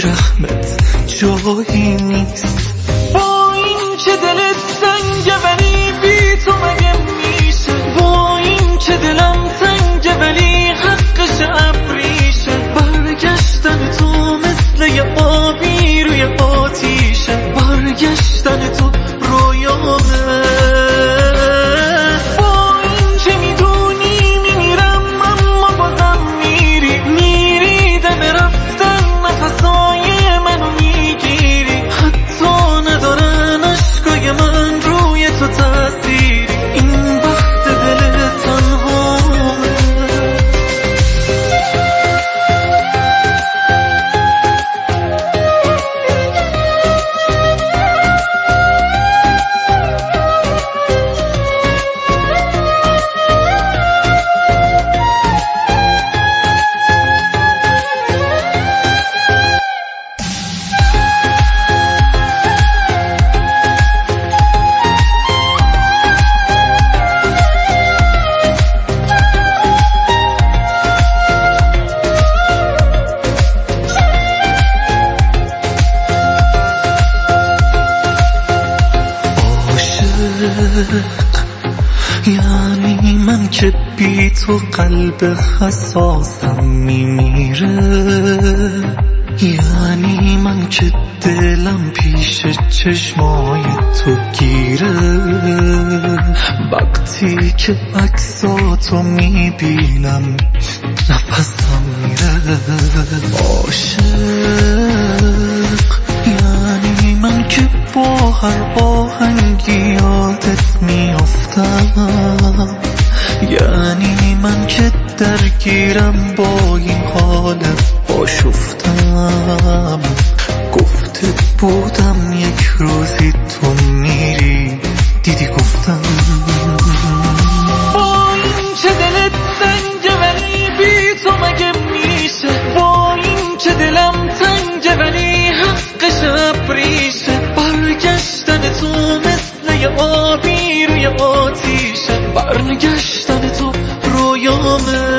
رحمت جایی نیست. با این که دلت سنگ ولی بی تو مگه میشه؟ با این که دلم سنگ ولی حقش ابریشه. برگشتن تو مثل یه آبی روی آتیشه. برگشتن تو رویامه. یعنی من که بی تو قلب حساسم میمیره. یعنی من که دلم پیش چشمای تو گیره. وقتی که عکساتو می‌بینم نفسم میره. عاشق. هر آهنگی یادت میافتم. یعنی من که درگیرم با این حال آشفتم. گفته بودم یک روزی تو میری. دیدی گفتم. با این که دلت سنگه ولی بی تو مگه میشه؟ با این که دلم تنگه ولی روی آتیشه برنگشتن تو رویامه.